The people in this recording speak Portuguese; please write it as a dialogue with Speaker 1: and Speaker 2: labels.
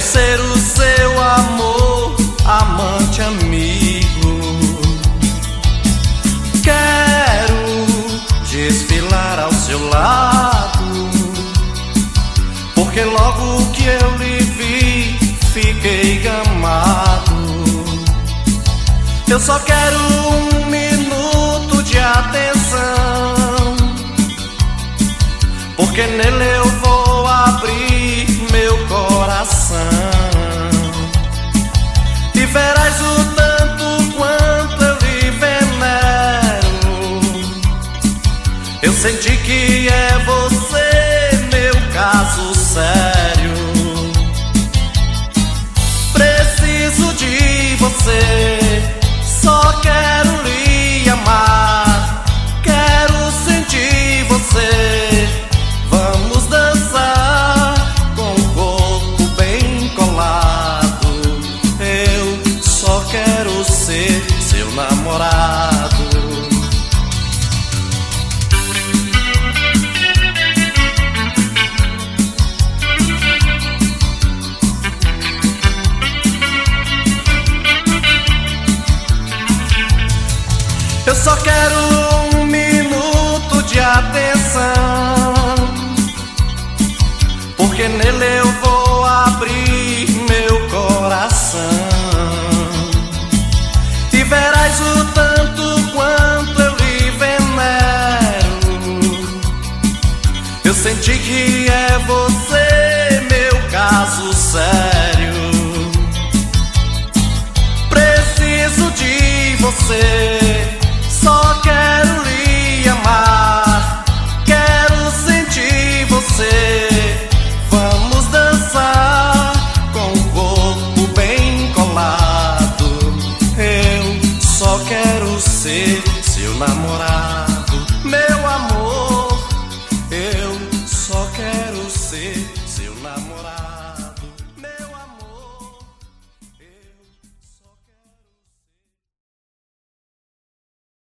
Speaker 1: Ser o seu amor, amante amigo. Quero desfilar ao seu lado, porque logo que eu lhe vi, fiquei gamado. Eu só quero um minuto de atenção, porque nele eu coração. E verás o tanto quanto eu lhe venero. Eu senti que é você, Eu só quero um minuto de atenção. Porque nele eu vou abrir meu coração. E verás o tanto quanto eu lhe venero. Eu senti que é você, meu caso sério. Preciso de você. meu namorado, meu amor. Eu só quero ser seu namorado.